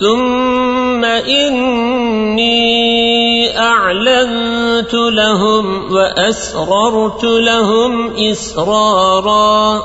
ثم إني أعلنت لهم وأسررت لهم إسرارا